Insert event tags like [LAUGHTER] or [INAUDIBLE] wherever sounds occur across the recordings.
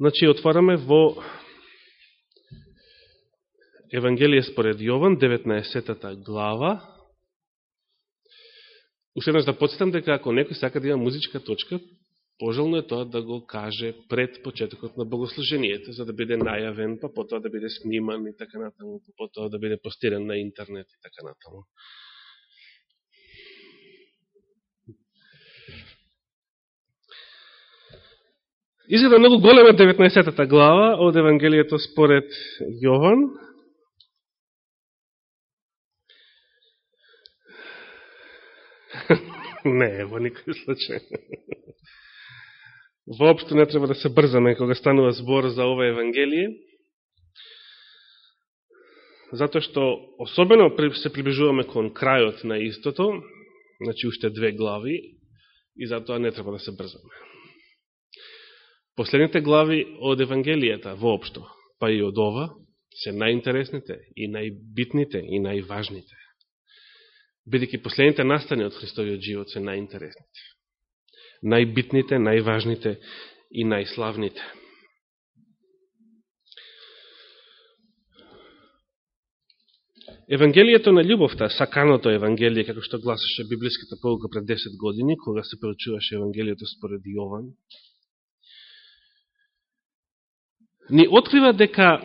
Значи, отвараме во Евангелие според Јован, 19 глава. Уште еднаш да подсетам дека ако некој сака да има музичка точка, пожелно е тоа да го каже пред почетокот на богослужението, за да биде најавен, па потоа да биде сниман и така натаму, па потоа да биде постиран на интернет и така натаму. Изгледа многу голема 19 глава од Евангелието според Јован. [LAUGHS] не, во никој случај. Воопшто не треба да се брзаме кога станува збор за ова Евангелие, затоа што особено се приближуваме кон крајот на истото, значи уште две глави, и затоа не треба да се брзаме. Последните глави од Евангелијата воопшто, па и од ова, се најинтересните и најбитните и најважните. Бидеќи последните настани од Христовиот живот се најинтересните. Најбитните, најважните и најславните. Евангелието на љубовта, саканото Евангелие, како што гласаше библиската полука пред 10 години, кога се преучуваше Евангелието според Јован, ни открива дека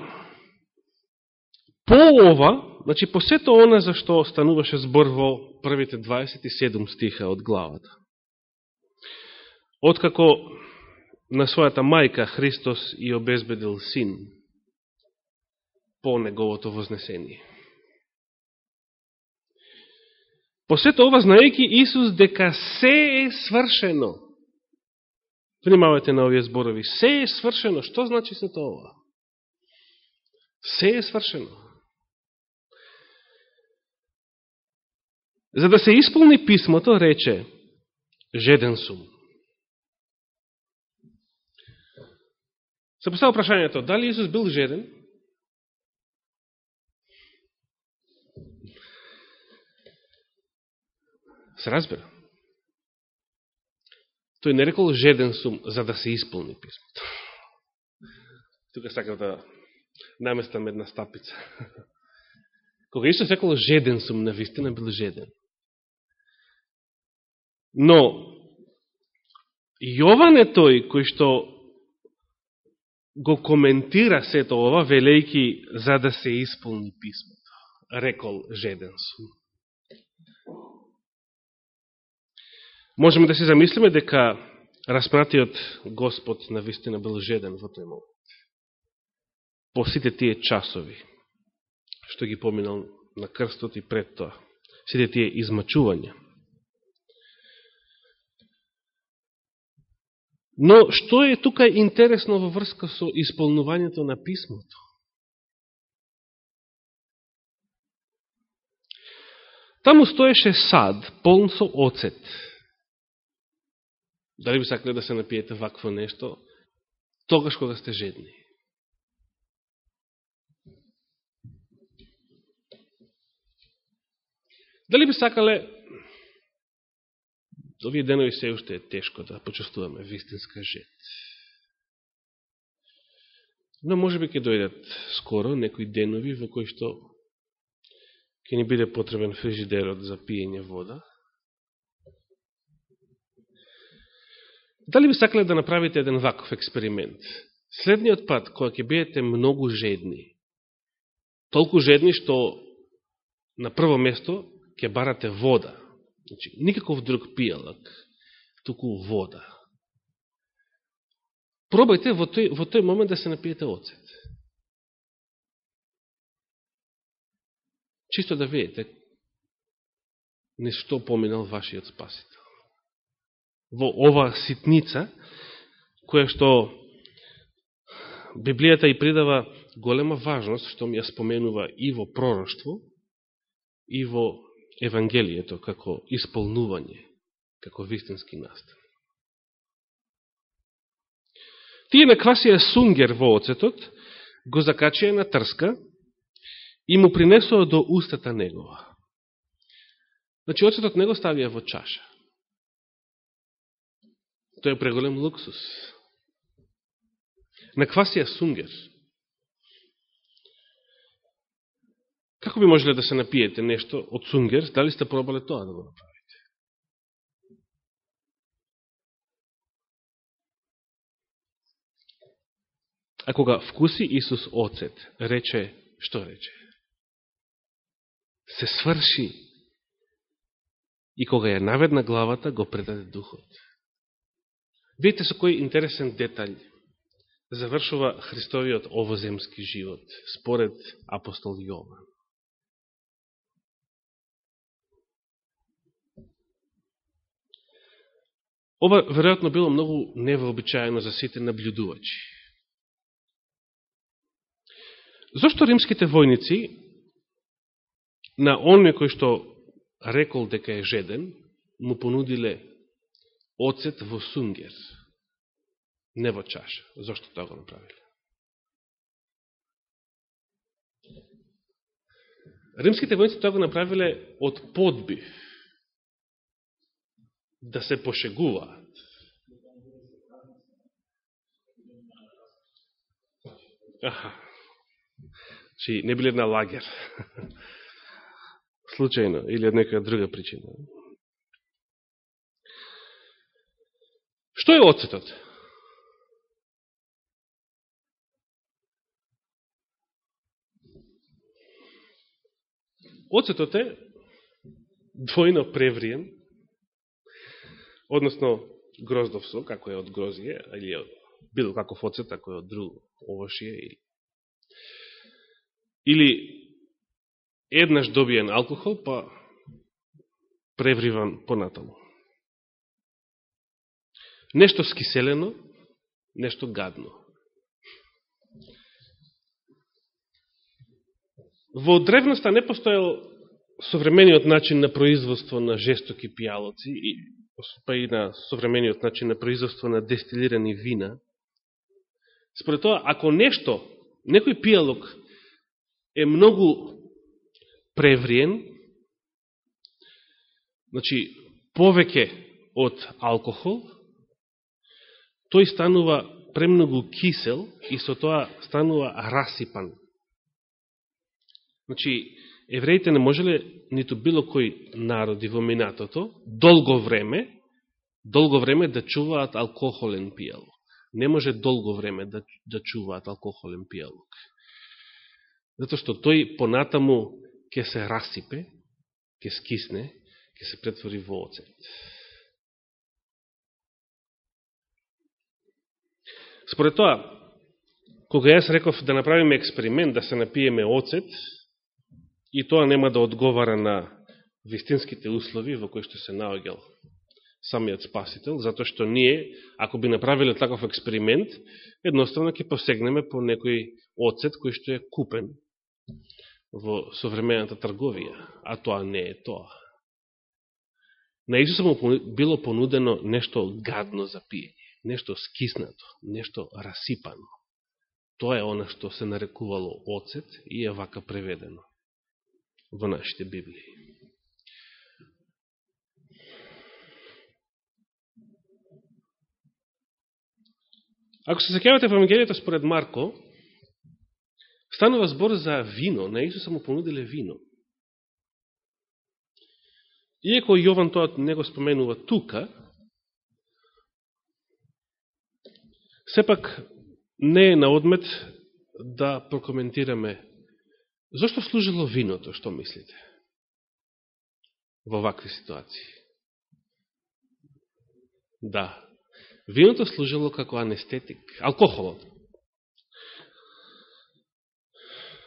по ова, значи по сето она за што стануваше збор во првите 27 стиха од главата. Откако на својата мајка Христос и обезбедил син по неговото вознесение. По сето ова, знаеки Исус дека се е свршено, Внимавајте на овие зборови. Се е свршено. Што значи се тоа? Се е свршено. За да се исполни писмото, рече, жеден сум. Се постава прашањето, дали Исус бил жеден? Се разбира. Тој не рекол жеден сум за да се исполни писмото. Тука сакам да наместам една стапица. Кога Исус рекол жеден сум, на вистина бил жеден. Но, Јован е тој кој што го коментира сето ова, велејки за да се исполни писмото. Рекол жеден сум. Можеме да се замислиме дека распратиот Господ на вистина бил жеден во тој момент. По сите тие часови, што ги поминал на крстот и пред тоа. Сите тие измачувања. Но што е тука интересно во врска со исполнувањето на писмото? Таму стоеше сад, полн со оцет, Дали би сакале да се напиете вакво нешто, тогаш кога сте жедни? Дали би сакале, овие денови се уште е тешко да почувствуваме вистинска жед. Но може би ќе дојдат скоро некои денови во кои што ќе ни биде потребен фрижидерот за пиење вода, Дали би сакале да направите еден ваков експеримент? Следниот пат, кога ќе бидете многу жедни, толку жедни што на прво место ќе барате вода, значи, никаков друг пијалак, туку вода. Пробајте во тој, во тој момент да се напиете оцет. Чисто да видите нешто поминал вашиот спасител во ова ситница, која што Библијата и придава голема важност, што ми ја споменува и во пророштво, и во Евангелието, како исполнување, како вистински настан. Тие на квасија сунгер во оцетот, го закачија на трска и му принесува до устата негова. Значи, оцетот не го ставија во чаша. Тој е преголем луксус. на квасија сунгер. Како би можеле да се напиете нешто од сунгер, дали сте пробале тоа да го направите? А кога вкуси Исус оцет, рече, што рече? Се сврши. И кога ја наведна главата, го предаде духот. Видите со кој интересен деталј завршува Христовиот овоземски живот, според апостол Јован. Ова веројатно било многу невообичаено за сите наблюдувачи. Зошто римските војници на оној кој што рекол дека е жеден, му понудиле оцет во сунгер, не во чаша. Зошто тоа го направиле? Римските војници тоа го направиле од подбив да се пошегуваат. Аха. Чи не биле на лагер. [LAUGHS] Случајно, или од некоја друга причина. Што е оцетот? Оцетот е двојно превриен, односно гроздов како е од грозие, или од било каков оцет, ако е од друго овошие, или, или еднаш добиен алкохол, па превриван понатаму. Нешто скиселено, нешто гадно. Во древноста не постоел современиот начин на производство на жестоки пијалоци и па и на современиот начин на производство на дестилирани вина, според тоа, ако нешто, некој пијалок е многу превриен, значи, повеќе од алкохол, тој станува премногу кисел и со тоа станува расипан. Значи, евреите не можеле, ниту било кој народи во минатото, долго време, долго време да чуваат алкохолен пијалок. Не може долго време да, да чуваат алкохолен пијалок. Зато што тој понатаму ќе се расипе, ќе скисне, ќе се претвори во оцет. Според тоа, кога јас реков да направиме експеримент, да се напиеме оцет, и тоа нема да одговара на вистинските услови во кои што се наоѓал самиот Спасител, затоа што ние, ако би направиле таков експеримент, едноставно ќе посегнеме по некој оцет кој што е купен во современата трговија, а тоа не е тоа. На Исуса му било понудено нешто гадно за пиење, нешто скиснато, нешто расипано. Тоа е она што се нарекувало оцет и е вака преведено во нашите Библии. Ако се закјавате во Евангелието според Марко, станува збор за вино. На Исуса му понуделе вино. Иеко Јован тоа не го споменува тука, сепак не е на одмет да прокоментираме Зошто служило виното, што мислите? Во вакви ситуации. Да. Виното служило како анестетик. Алкохолот.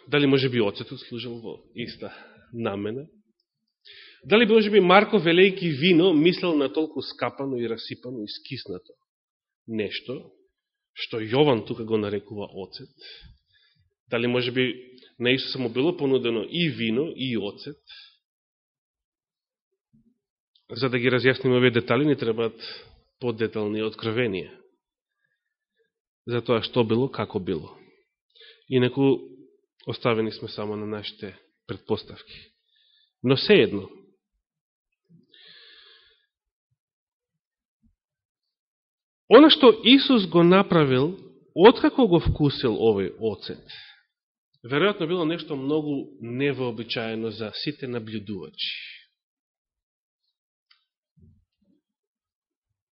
Дали може би оцетот служил во иста намена? Дали може би Марко, велејки вино, мислел на толку скапано и расипано и скиснато нешто, што Јован тука го нарекува оцет? Дали може би на Исуса му било понудено и вино, и оцет. За да ги разјасниме овие детали, ни требаат подетални откровенија. За тоа што било, како било. Инаку, оставени сме само на нашите предпоставки. Но се Оно што Исус го направил откако го вкусил овој оцет, веројатно било нешто многу невообичаено за сите наблюдувачи.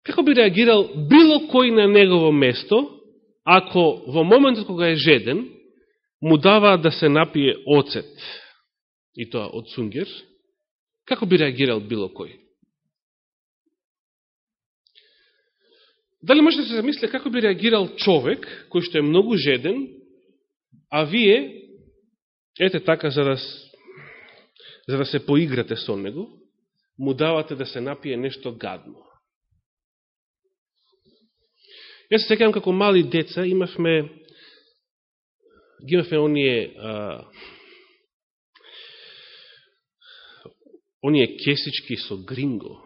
Како би реагирал било кој на негово место, ако во моментот кога е жеден, му дава да се напие оцет, и тоа од сунгер, како би реагирал било кој? Дали можете да се замислите како би реагирал човек кој што е многу жеден, а вие, ете така, за да, за да се поиграте со него, му давате да се напие нешто гадно. Јас се секам како мали деца имавме ги имавме оние а, оние кесички со гринго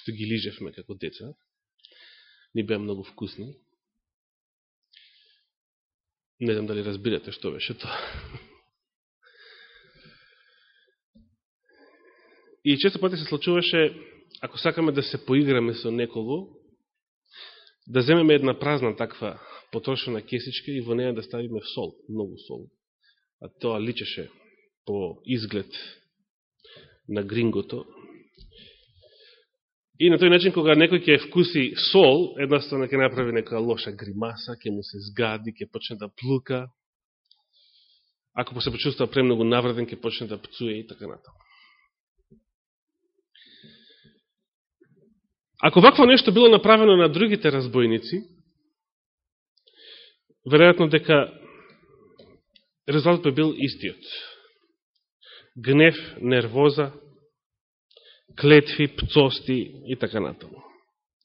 што ги лижевме како деца ни беа многу вкусни. Не знам дали разбирате што беше тоа. И често пати се случуваше, ако сакаме да се поиграме со некого, да земеме една празна таква потрошена кесичка и во неја да ставиме сол, многу сол. А тоа личеше по изглед на грингото, И на тој начин, кога некој ќе вкуси сол, едноставно ќе направи нека лоша гримаса, ќе му се згади, ќе почне да плука. Ако се почувства премногу навреден, ќе почне да пцуе и така натаму. Ако вакво нешто било направено на другите разбойници, веројатно дека резултатот би бил истиот. Гнев, нервоза, клетви, пцости и така натаму.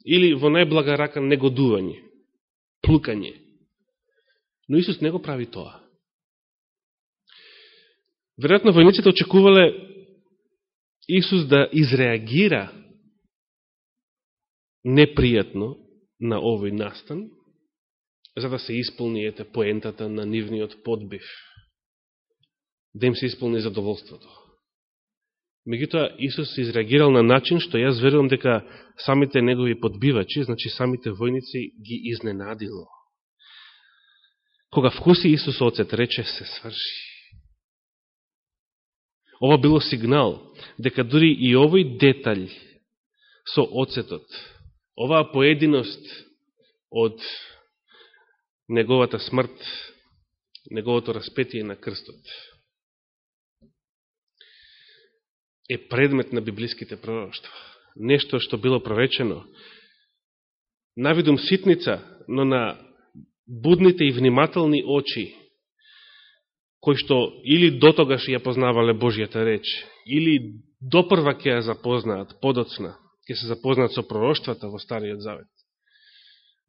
Или во најблага рака негодување, плукање. Но Исус не го прави тоа. Веројатно војниците очекувале Исус да изреагира непријатно на овој настан, за да се исполни ете поентата на нивниот подбив, да им се исполни задоволството. Меѓутоа, Исус изреагирал на начин што јас верувам дека самите негови подбивачи, значи самите војници, ги изненадило. Кога вкуси Исус оцет, рече се сврши. Ова било сигнал дека дури и овој деталј со оцетот, оваа поединост од неговата смрт, неговото распетие на крстот, е предмет на библиските пророќства. Нешто што било проречено. Навидум ситница, но на будните и внимателни очи, кои што или дотогаш ја познавале Божијата реч, или допрва ќе ја запознаат, подоцна, ќе се запознаат со пророќствата во Стариот Завет.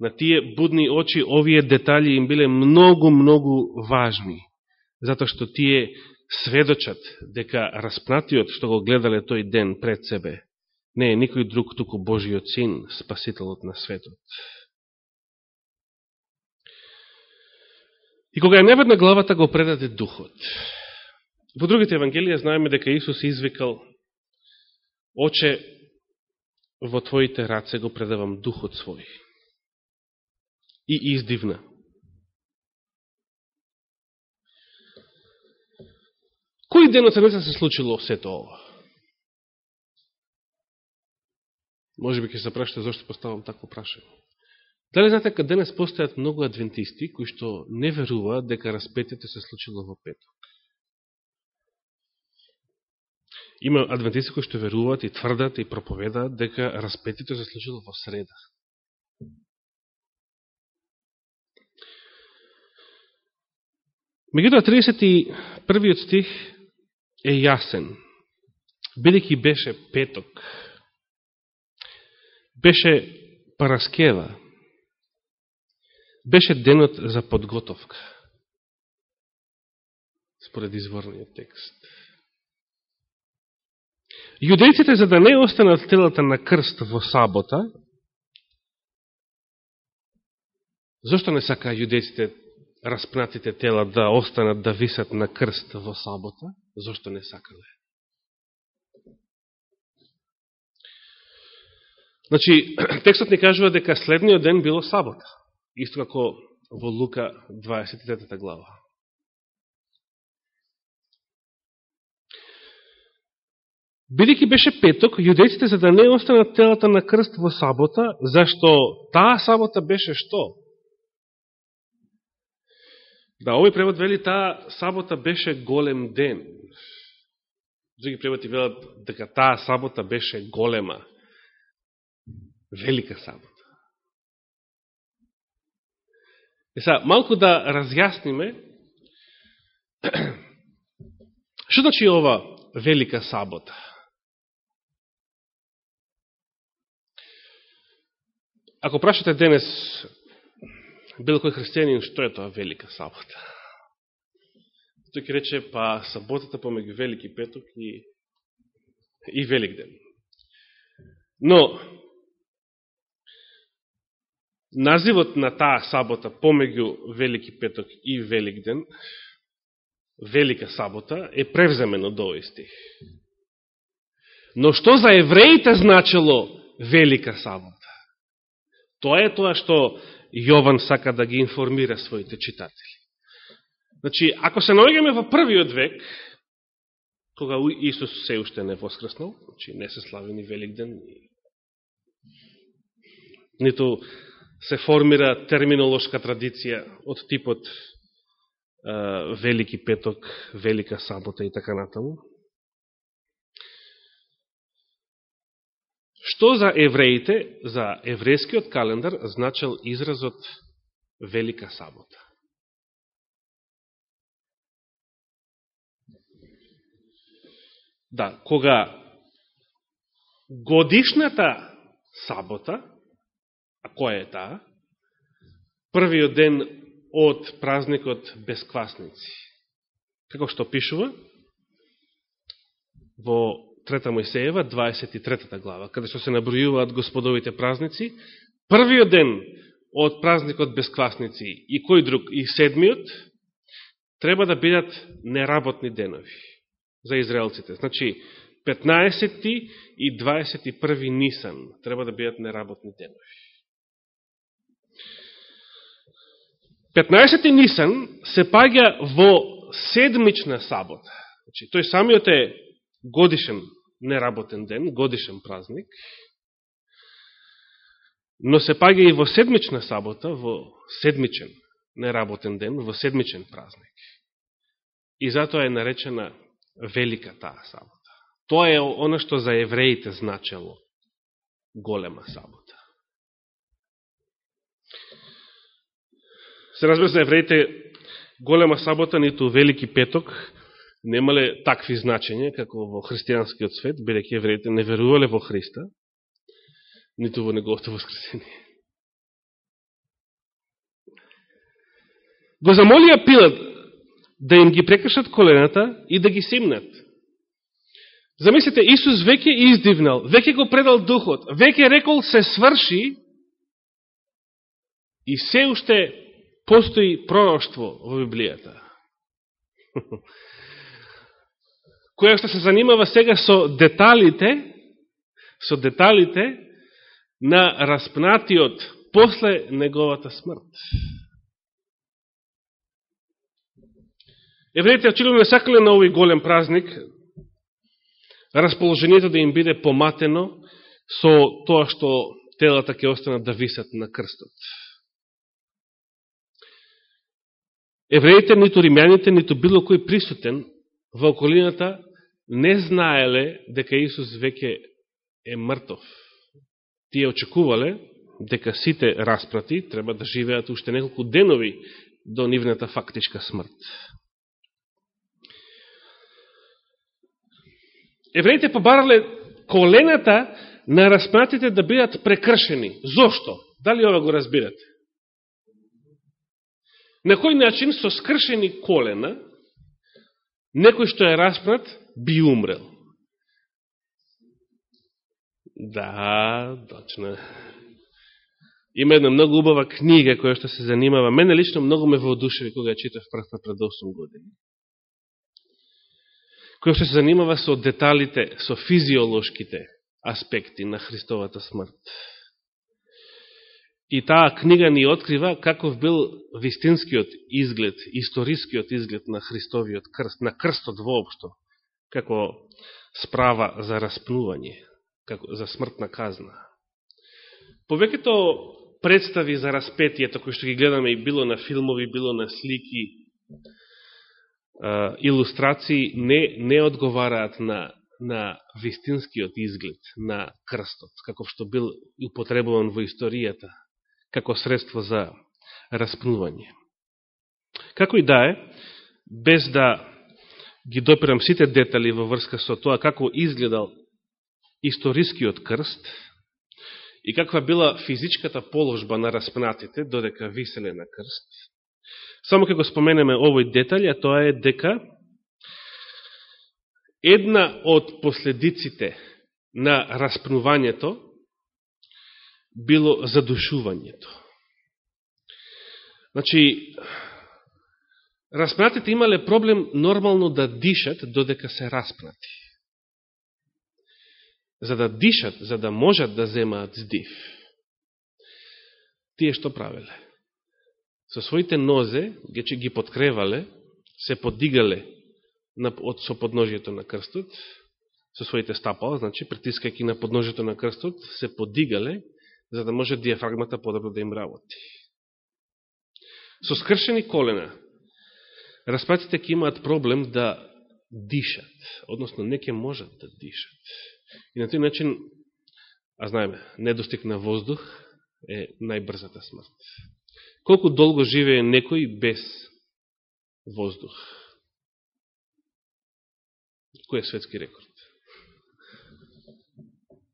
На тие будни очи овие детали им биле многу, многу важни, затоа што тие сведочат дека распнатиот што го гледале тој ден пред себе не е никој друг туку Божиот син, спасителот на светот. И кога ја неведна главата го предаде духот. Во другите евангелија знаеме дека Исус извикал Оче, во Твоите раце го предавам духот свој. И издивна. Кој ден од седмица се случило сето ова? Може би ќе се прашате зашто поставам такво прашање. Дали знаете дека денес постојат многу адвентисти кои што не веруваат дека распетите се случило во петок? Има адвентисти кои што веруваат и тврдат и проповедаат дека распетите се случило во среда. Мегутоа 31 стих е јасен. Бидеќи беше петок, беше параскева, беше денот за подготовка, според изворниот текст. Јудејците, за да не останат телата на крст во сабота, зашто не сака јудејците распнатите тела да останат да висат на крст во сабота, зашто не сакале. Значи, [CLEARS THROAT] текстот ни кажува дека следниот ден било сабота. исто како во Лука 23 глава. Бидеќи беше петок, јудеците за да не останат телата на крст во сабота, зашто таа сабота беше што? Да, овој превод вели таа сабота беше голем ден. Други преводи велат дека таа сабота беше голема, велика сабота. Е са, малку да разјасниме, [CLEARS THROAT] што значи ова велика сабота? Ако прашате денес било кој христијанин што е тоа велика сабота, тој ќе рече па саботата помеѓу велики петок и, и велик ден. Но, називот на таа сабота помеѓу велики петок и велик ден, велика сабота, е превземено до овој стих. Но што за евреите значило велика сабота? Тоа е тоа што Јован сака да ги информира своите читатели. Значи, ако се наоѓаме во првиот век, кога Исус се уште не воскреснал, значи не се слави ни Великден, ниту се формира терминолошка традиција од типот Велики петок, Велика сабота и така натаму. Што за евреите, за еврејскиот календар, значил изразот Велика Сабота? Да, кога годишната сабота, а која е таа? Првиот ден од празникот Безквасници, Како што пишува во Трета Мојсеева, 23 глава, каде што се набројуваат господовите празници, првиот ден од празникот без квасници и кој друг, и седмиот, треба да бидат неработни денови за израелците. Значи, 15 и 21 Нисан треба да бидат неработни денови. 15 Нисан се паѓа во седмична сабота. Значи, тој самиот е годишен неработен ден, годишен празник, но се паѓа и во седмична сабота, во седмичен неработен ден, во седмичен празник. И затоа е наречена велика таа сабота. Тоа е оно што за евреите значело голема сабота. Се разбира за евреите голема сабота, ниту велики петок, немале такви значења, како во христијанскиот свет, бидеќи евреите не верувале во Христа, ниту во неговото воскресение. Го замолија Пилат да им ги прекршат колената и да ги симнат. Замислите, Исус веќе издивнал, веќе го предал духот, веќе рекол се сврши и се уште постои пророќство во Библијата. [LAUGHS] која што се занимава сега со деталите, со деталите на распнатиот после неговата смрт. Евреите очилно не сакале на овој голем празник расположението да им биде поматено со тоа што телата ќе останат да висат на крстот. Евреите, ниту римјаните, ниту било кој присутен во околината не знаеле дека Исус веќе е мртов. Тие очекувале дека сите распрати треба да живеат уште неколку денови до нивната фактичка смрт. Евреите побарале колената на распратите да бидат прекршени. Зошто? Дали ова го разбирате? На кој начин со скршени колена некој што е распрат би умрел. Да, точно. Има една многу убава книга која што се занимава. Мене лично многу ме воодушеви кога ја читав првпат пред 8 години. Која што се занимава со деталите, со физиолошките аспекти на Христовата смрт. И таа книга ни открива каков бил вистинскиот изглед, историскиот изглед на Христовиот крст, на крстот воопшто, како справа за распнување, како за смртна казна. Повеќето представи за распетијето кои што ги гледаме и било на филмови, било на слики, илустрации, не, не одговараат на, на вистинскиот изглед на крстот, каков што бил употребуван во историјата, како средство за распнување. Како и да е, без да ги допирам сите детали во врска со тоа како изгледал историскиот крст, и каква била физичката положба на распнатите додека виселе на крст. Само како споменеме овој деталј, а тоа е дека една од последиците на распнувањето било задушувањето. Значи, распнатите имале проблем нормално да дишат додека се распнати за да дишат, за да можат да земаат здив. Тие што правеле? Со своите нозе ги, ги подкревале, се подигале на, од, со подножието на крстот, со своите стапала, значи притискајќи на подножието на крстот, се подигале, за да може диафрагмата подобро да им работи. Со скршени колена, распатите ќе имаат проблем да дишат, односно не ќе можат да дишат. И на тој начин, а знаеме, недостиг на воздух е најбрзата смрт. Колку долго живее некој без воздух? Кој е светски рекорд?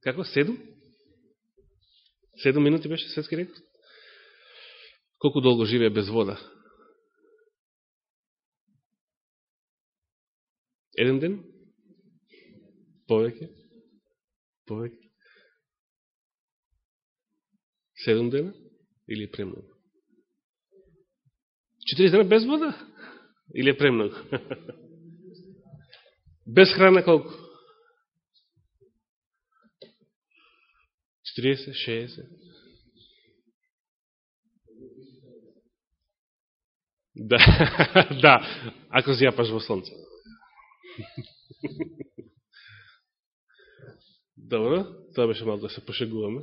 Како? Седум? Седум минути беше светски рекорд? Колку долго живее без вода? Еден ден? Повеќе? повеќе? Седум дена? Или премногу? Четири дена без вода? Или премногу? [LAUGHS] без храна колку? 40, 60. Да, [LAUGHS] да, ако зјапаш во слонце. [LAUGHS] Добро, тоа беше малко да се пошегуваме.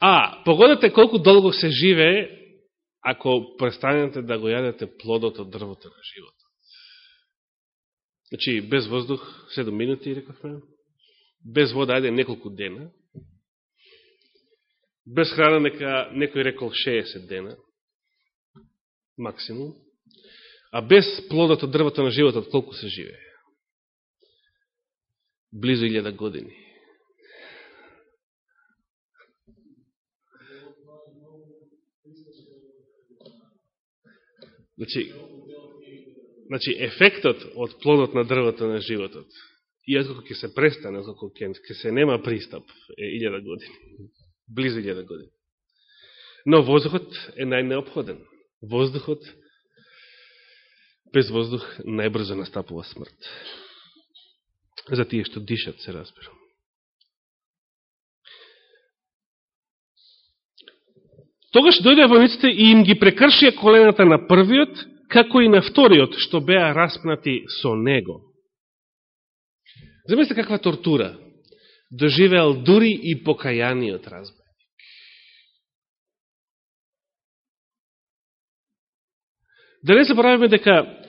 А, погодете колку долго се живее ако престанете да го јадете плодот од дрвото на животот. Значи, без воздух 7 минути, рекавме. Без вода, ајде неколку дена. Без храна, нека некој рекол 60 дена. Максимум. А без плодот од дрвото на животот, колку се живее? близо 1000 години. Значи, значи, ефектот од плодот на дрвото на животот, и откако ќе се престане, како ќе, се нема пристап, е илјада години. [LAUGHS] Близо илјада години. Но воздухот е најнеобходен. Воздухот, без воздух, најбрзо настапува смрт за тие што дишат, се разбира. Тогаш дојде војниците и им ги прекршија колената на првиот, како и на вториот, што беа распнати со него. Замислите каква тортура да доживеал дури и покајаниот разбойник. Да не забравиме дека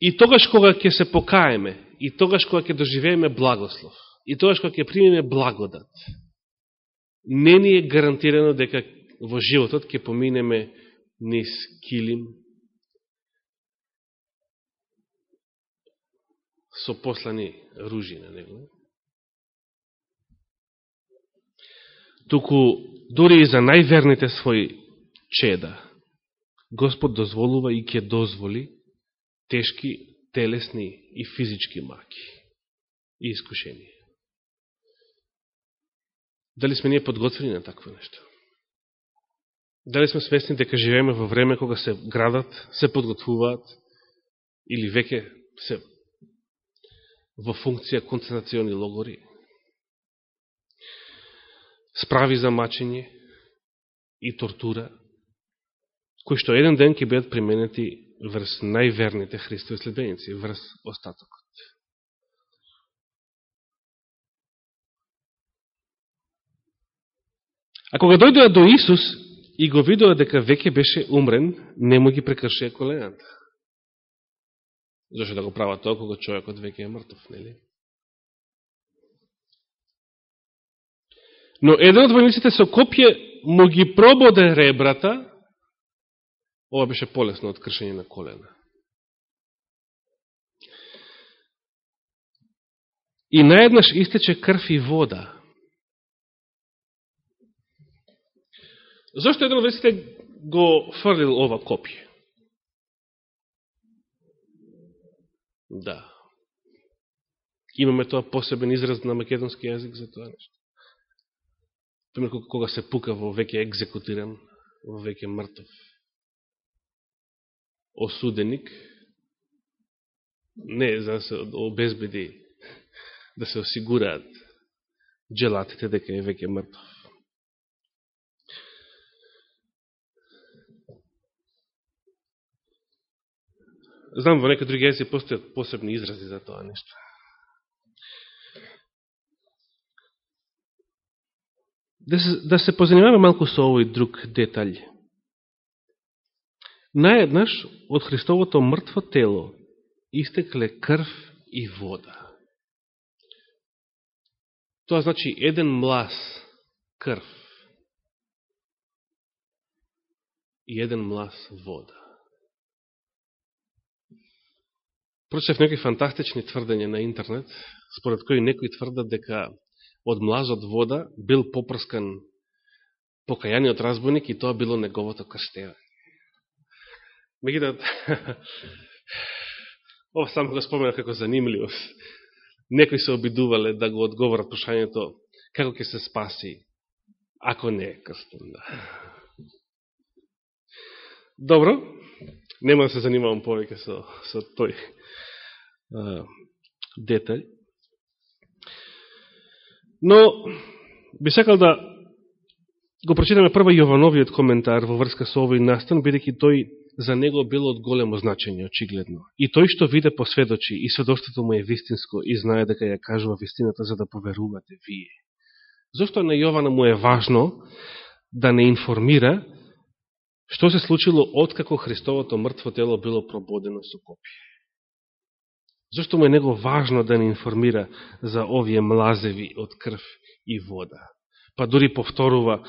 и тогаш кога ќе се покаеме, и тогаш кога ќе доживееме благослов, и тогаш кога ќе примеме благодат, не ни е гарантирано дека во животот ќе поминеме низ килим со послани ружи на него. Туку, дори и за најверните своји чеда, Господ дозволува и ќе дозволи тешки телесни и физички маки и искушенија. Дали сме ние подготвени на такво нешто? Дали сме свесни дека живееме во време кога се градат, се подготвуваат или веќе се во функција концентрациони логори? справи за мачење и тортура, кои што еден ден ќе бидат применети врз најверните Христови следбеници, врз остатокот. А кога дојдоа до Исус и го видоа дека веќе беше умрен, не му ги прекршија колената. Зошто да го прават тоа кога човекот веќе е мртов, нели? Но еден од војниците со копје му ги прободе ребрата, ова беше полесно од кршење на колена. И наеднаш истече крв и вода. Зошто еден од војниците го фрлил ова копје? Да. Имаме тоа посебен израз на македонски јазик за тоа нешто пример, кога се пука во веќе екзекутиран, во веќе мртов осуденик, не за да се обезбеди, [LAUGHS] да се осигураат джелатите дека е веќе мртов. Знам, во некои други јазици постојат посебни изрази за тоа нешто. Да се, да се позанимаваме малку со овој друг детаљ. Наеднаш од Христовото мртво тело истекле крв и вода. Тоа значи еден млас крв и еден млас вода. Прочев некои фантастични тврдења на интернет, според кои некои тврдат дека од млазот вода бил попрскан покајаниот разбойник и тоа било неговото крштевање. Мегидат, [LAUGHS] ова само го споменав како занимливост. Некои се обидувале да го одговорат прашањето како ќе се спаси ако не е крстен. Да. Добро, нема да се занимавам повеќе со, со тој а, деталј. Но, би сакал да го прочитаме прва Јовановиот коментар во врска со овој настан, бидеќи тој за него било од големо значење, очигледно. И тој што виде посведочи, и сведоштото му е вистинско, и знае дека ја кажува вистината за да поверувате вие. Зошто на Јована му е важно да не информира што се случило откако Христовото мртво тело било прободено со копие. Зошто му е него важно да ни информира за овие млазеви од крв и вода? Па дури повторува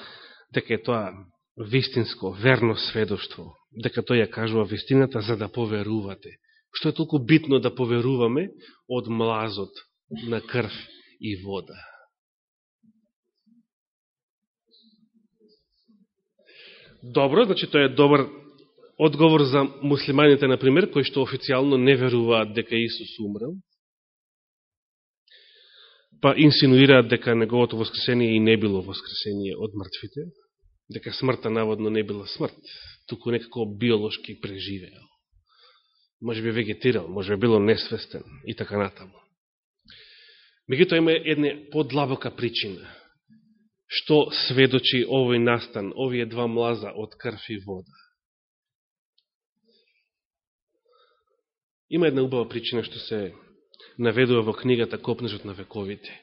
дека е тоа вистинско, верно сведоштво, дека тој ја кажува вистината за да поверувате. Што е толку битно да поверуваме од млазот на крв и вода? Добро, значи тоа е добар одговор за муслиманите, например, кои што официјално не веруваат дека Исус умрел, па инсинуираат дека неговото воскресение и не било воскресение од мртвите, дека смртта наводно не била смрт, туку некако биолошки преживеал. Може би вегетирал, може би било несвестен и така натаму. Мегуто има една подлабока причина, што сведочи овој настан, овие два млаза од крв и вода. Има една убава причина што се наведува во книгата Копнежот на вековите.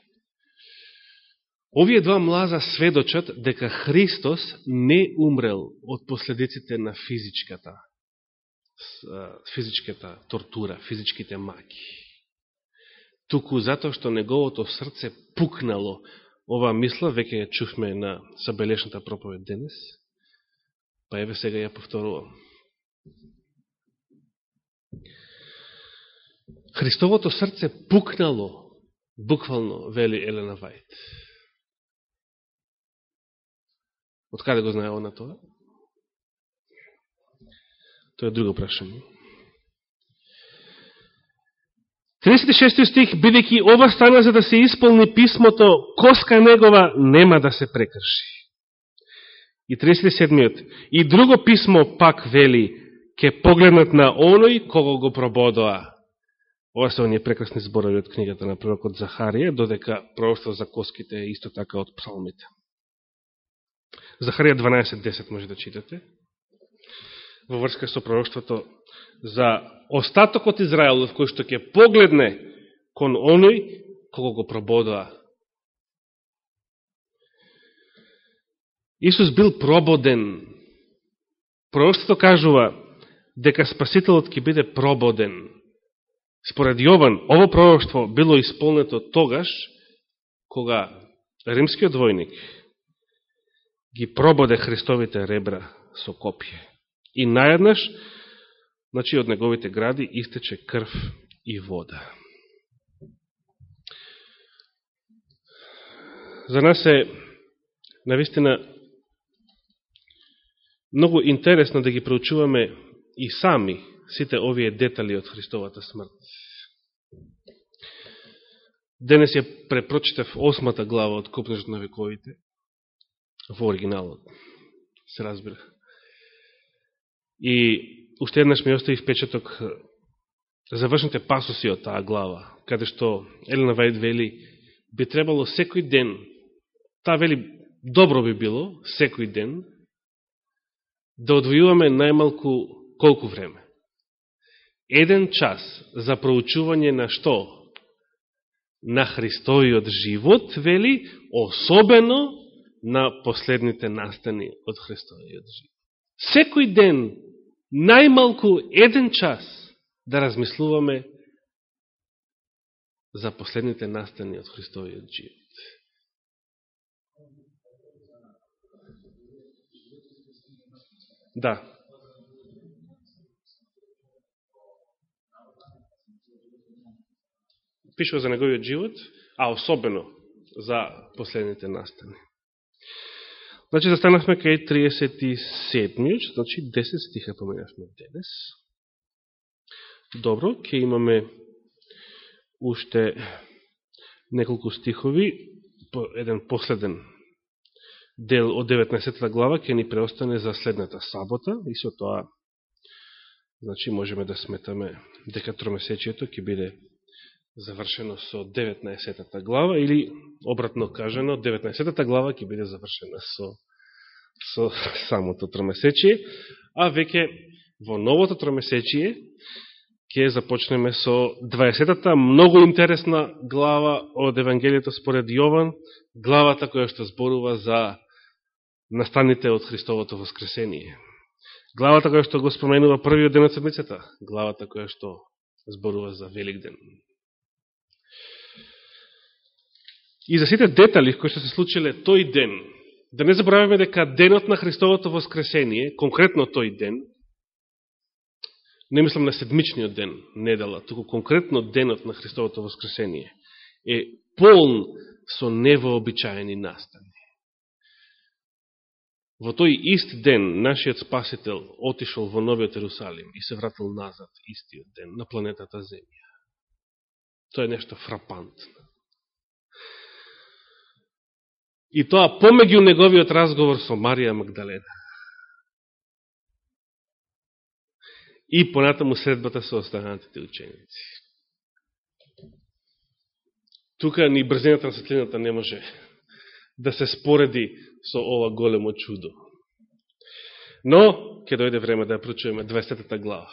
Овие два млаза сведочат дека Христос не умрел од последиците на физичката, физичката тортура, физичките маки. Туку затоа што неговото срце пукнало, ова мисла, веќе ја чувме на сабелешната проповед денес, па еве сега ја повторувам. Христовото срце пукнало, буквално, вели Елена Вајт. Од каде го знае она тоа? Тоа е друго прашање. 36 стих, бидејќи ова стана за да се исполни писмото, коска негова нема да се прекрши. И 37 и друго писмо пак вели, ке погледнат на оној кого го прободоа. Ова се оние прекрасни зборови од книгата на пророкот Захарија, додека пророќство за коските е исто така од псалмите. Захарија 12.10 може да читате. Во врска со пророќството за остатокот Израелов кој што ќе погледне кон оној кога го прободува. Исус бил прободен. Пророќството кажува дека Спасителот ќе биде прободен. Според Јован, ово пророќство било исполнето тогаш, кога римскиот војник ги прободе Христовите ребра со копие. И наеднаш, значи од неговите гради, истече крв и вода. За нас е, навистина, многу интересно да ги проучуваме и сами сите овие детали од Христовата смрт. Денес ја препрочитав осмата глава од Купнежот на вековите, во оригиналот, се разбира. И уште еднаш ми остави впечаток завршните пасоси од таа глава, каде што Елена Вајд вели, би требало секој ден, таа вели, добро би било, секој ден, да одвојуваме најмалку колку време? Еден час за проучување на што? На Христовиот живот, вели, особено на последните настани од Христовиот живот. Секој ден, најмалку еден час, да размислуваме за последните настани од Христовиот живот. Да, пишува за неговиот живот, а особено за последните настани. Значи, застанавме кај 37 значи, значи 10 стиха поменавме денес. Добро, ќе имаме уште неколку стихови, еден последен дел од 19 глава ќе ни преостане за следната сабота и со тоа значи можеме да сметаме дека тромесечието ќе биде завршено со 19 глава, или обратно кажено 19 глава ќе биде завршена со, со [LAUGHS] самото тромесечие, а веќе во новото тромесечие ќе започнеме со 20-та многу интересна глава од Евангелието според Јован, главата која што зборува за настаните од Христовото воскресение. Главата која што го споменува првиот ден од седмицата, главата која што зборува за Велик ден. И за сите детали кои што се случиле тој ден, да не забравиме дека денот на Христовото воскресение, конкретно тој ден, не мислам на седмичниот ден, недела, туку конкретно денот на Христовото воскресение, е полн со невообичаени настани. Во тој ист ден, нашиот Спасител отишол во Новиот Ерусалим и се вратил назад истиот ден на планетата Земја. Тоа е нешто фрапантно. И тоа помеѓу неговиот разговор со Марија Магдалена. И понатаму средбата со останатите ученици. Тука ни брзината на светлината не може да се спореди со ова големо чудо. Но, ќе дојде време да ја прочуваме 20 глава.